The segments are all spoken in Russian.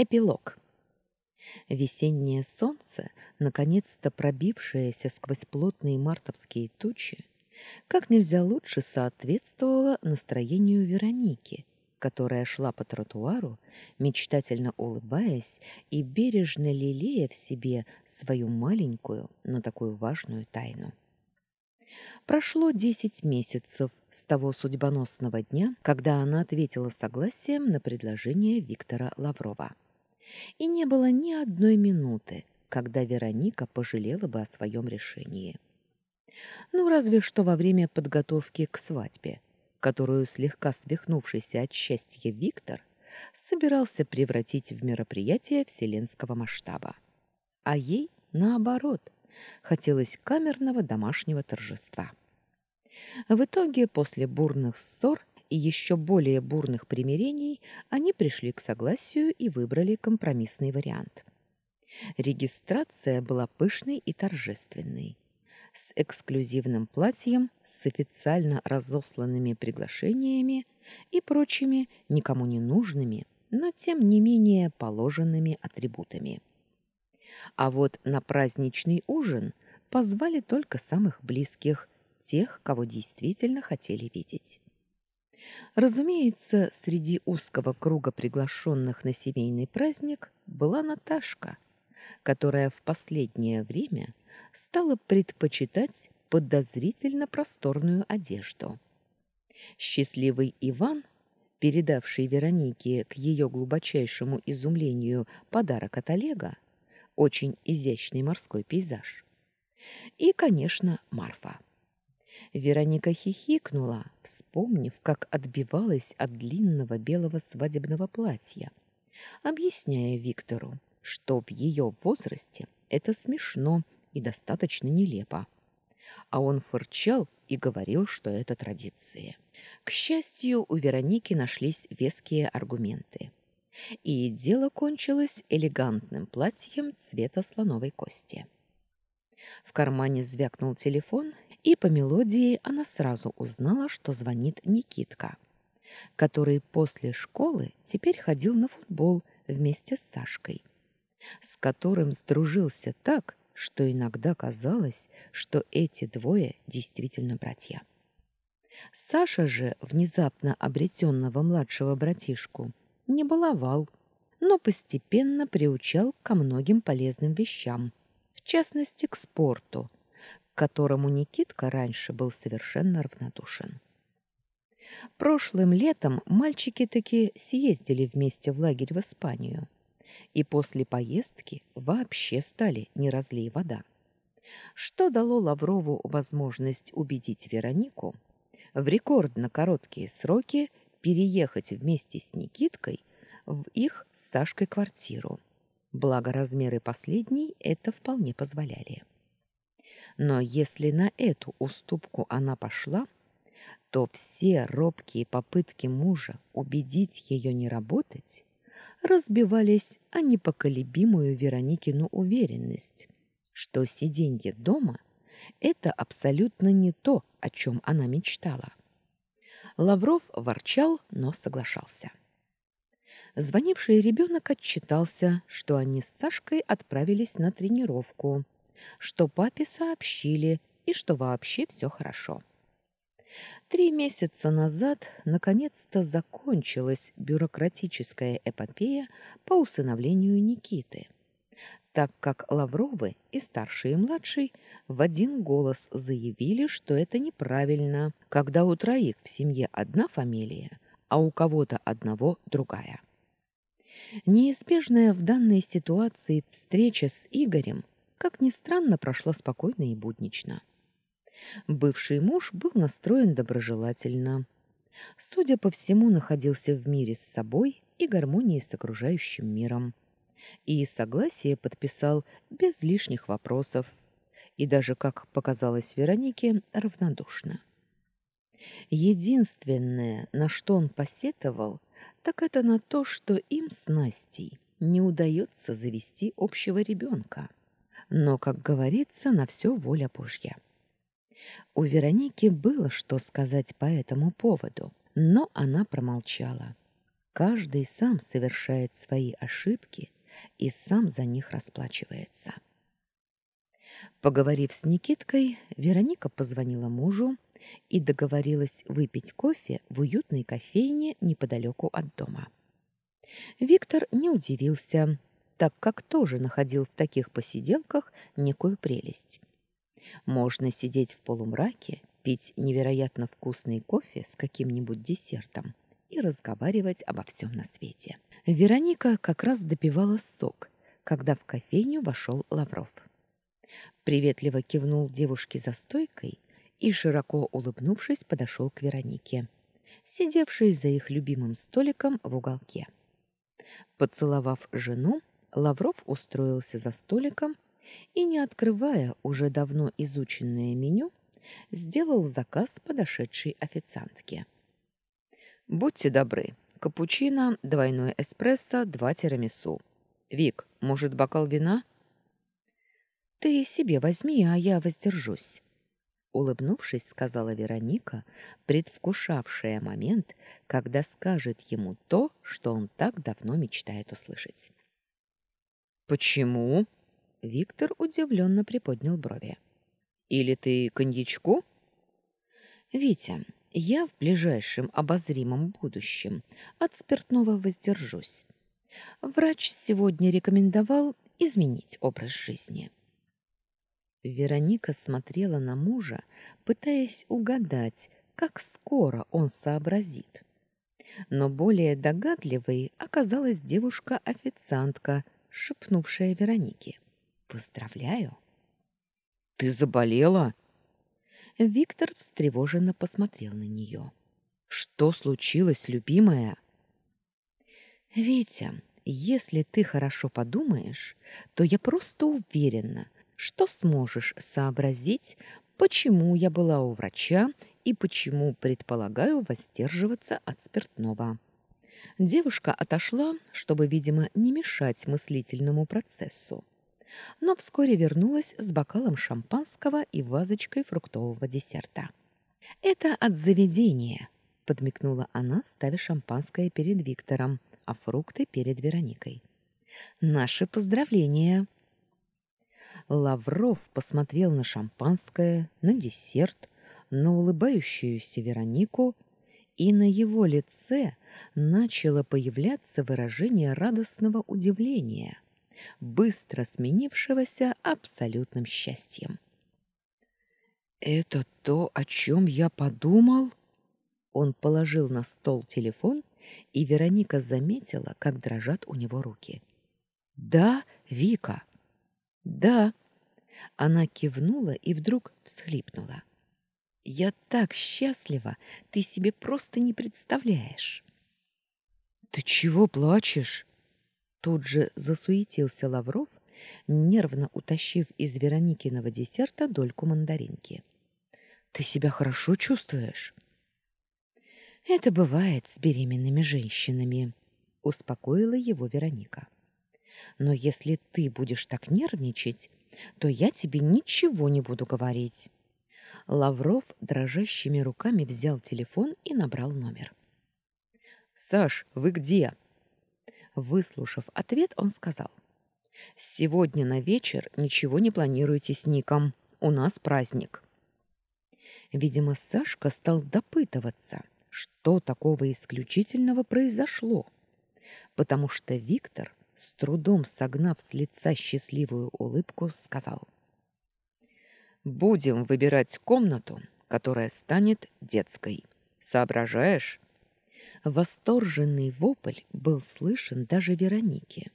Эпилог. Весеннее солнце, наконец-то пробившееся сквозь плотные мартовские тучи, как нельзя лучше соответствовало настроению Вероники, которая шла по тротуару, мечтательно улыбаясь и бережно лелея в себе свою маленькую, но такую важную тайну. Прошло десять месяцев с того судьбоносного дня, когда она ответила согласием на предложение Виктора Лаврова. И не было ни одной минуты, когда Вероника пожалела бы о своем решении. Ну, разве что во время подготовки к свадьбе, которую слегка свихнувшийся от счастья Виктор собирался превратить в мероприятие вселенского масштаба. А ей, наоборот, хотелось камерного домашнего торжества. В итоге, после бурных ссор еще более бурных примирений они пришли к согласию и выбрали компромиссный вариант. Регистрация была пышной и торжественной, с эксклюзивным платьем, с официально разосланными приглашениями и прочими никому не нужными, но тем не менее положенными атрибутами. А вот на праздничный ужин позвали только самых близких, тех, кого действительно хотели видеть. Разумеется, среди узкого круга приглашенных на семейный праздник была Наташка, которая в последнее время стала предпочитать подозрительно просторную одежду. Счастливый Иван, передавший Веронике к ее глубочайшему изумлению подарок от Олега, очень изящный морской пейзаж. И, конечно, Марфа. Вероника хихикнула, вспомнив, как отбивалась от длинного белого свадебного платья, объясняя Виктору, что в ее возрасте это смешно и достаточно нелепо. А он фырчал и говорил, что это традиция. К счастью, у Вероники нашлись веские аргументы. И дело кончилось элегантным платьем цвета слоновой кости. В кармане звякнул телефон, и по мелодии она сразу узнала, что звонит Никитка, который после школы теперь ходил на футбол вместе с Сашкой, с которым сдружился так, что иногда казалось, что эти двое действительно братья. Саша же, внезапно обретенного младшего братишку, не баловал, но постепенно приучал ко многим полезным вещам, в частности, к спорту, которому Никитка раньше был совершенно равнодушен. Прошлым летом мальчики таки съездили вместе в лагерь в Испанию, и после поездки вообще стали не разлей вода. Что дало Лаврову возможность убедить Веронику в рекордно короткие сроки переехать вместе с Никиткой в их с Сашкой квартиру. Благо размеры последней это вполне позволяли. Но если на эту уступку она пошла, то все робкие попытки мужа убедить ее не работать разбивались о непоколебимую Вероникину уверенность, что сиденье дома — это абсолютно не то, о чем она мечтала. Лавров ворчал, но соглашался. Звонивший ребенок отчитался, что они с Сашкой отправились на тренировку — что папе сообщили и что вообще все хорошо. Три месяца назад наконец-то закончилась бюрократическая эпопея по усыновлению Никиты, так как Лавровы и старший и младший в один голос заявили, что это неправильно, когда у троих в семье одна фамилия, а у кого-то одного другая. Неизбежная в данной ситуации встреча с Игорем как ни странно, прошла спокойно и буднично. Бывший муж был настроен доброжелательно. Судя по всему, находился в мире с собой и гармонии с окружающим миром. И согласие подписал без лишних вопросов, и даже, как показалось Веронике, равнодушно. Единственное, на что он посетовал, так это на то, что им с Настей не удается завести общего ребенка но, как говорится, на все воля Божья. У Вероники было что сказать по этому поводу, но она промолчала. каждый сам совершает свои ошибки и сам за них расплачивается. Поговорив с Никиткой, Вероника позвонила мужу и договорилась выпить кофе в уютной кофейне неподалеку от дома. Виктор не удивился, так как тоже находил в таких посиделках некую прелесть. Можно сидеть в полумраке, пить невероятно вкусный кофе с каким-нибудь десертом и разговаривать обо всем на свете. Вероника как раз допивала сок, когда в кофейню вошел Лавров. Приветливо кивнул девушке за стойкой и, широко улыбнувшись, подошел к Веронике, сидевшей за их любимым столиком в уголке. Поцеловав жену, Лавров устроился за столиком и, не открывая уже давно изученное меню, сделал заказ подошедшей официантке. «Будьте добры, капучино, двойной эспрессо, два тирамису. Вик, может, бокал вина?» «Ты себе возьми, а я воздержусь», — улыбнувшись, сказала Вероника, предвкушавшая момент, когда скажет ему то, что он так давно мечтает услышать. «Почему?» — Виктор удивленно приподнял брови. «Или ты коньячку?» «Витя, я в ближайшем обозримом будущем от спиртного воздержусь. Врач сегодня рекомендовал изменить образ жизни». Вероника смотрела на мужа, пытаясь угадать, как скоро он сообразит. Но более догадливой оказалась девушка-официантка, шепнувшая Веронике. «Поздравляю!» «Ты заболела?» Виктор встревоженно посмотрел на нее. «Что случилось, любимая?» «Витя, если ты хорошо подумаешь, то я просто уверена, что сможешь сообразить, почему я была у врача и почему предполагаю воздерживаться от спиртного. Девушка отошла, чтобы, видимо, не мешать мыслительному процессу. Но вскоре вернулась с бокалом шампанского и вазочкой фруктового десерта. «Это от заведения», — подмигнула она, ставя шампанское перед Виктором, а фрукты перед Вероникой. «Наши поздравления!» Лавров посмотрел на шампанское, на десерт, на улыбающуюся Веронику, и на его лице начало появляться выражение радостного удивления, быстро сменившегося абсолютным счастьем. «Это то, о чем я подумал?» Он положил на стол телефон, и Вероника заметила, как дрожат у него руки. «Да, Вика?» Да. Она кивнула и вдруг всхлипнула. Я так счастлива, ты себе просто не представляешь. Ты чего плачешь? Тут же засуетился Лавров, нервно утащив из Вероникиного десерта дольку мандаринки. Ты себя хорошо чувствуешь? Это бывает с беременными женщинами, успокоила его Вероника. Но если ты будешь так нервничать, то я тебе ничего не буду говорить. Лавров дрожащими руками взял телефон и набрал номер. Саш, вы где? Выслушав ответ, он сказал: Сегодня на вечер ничего не планируйте с Ником. У нас праздник. Видимо, Сашка стал допытываться, что такого исключительного произошло, потому что Виктор с трудом согнав с лица счастливую улыбку, сказал. «Будем выбирать комнату, которая станет детской. Соображаешь?» Восторженный вопль был слышен даже Веронике,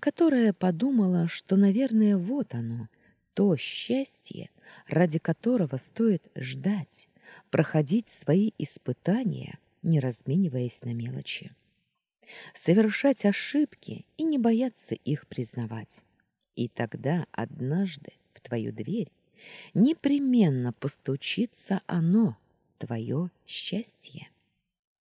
которая подумала, что, наверное, вот оно, то счастье, ради которого стоит ждать, проходить свои испытания, не размениваясь на мелочи совершать ошибки и не бояться их признавать. И тогда однажды в твою дверь непременно постучится оно, твое счастье.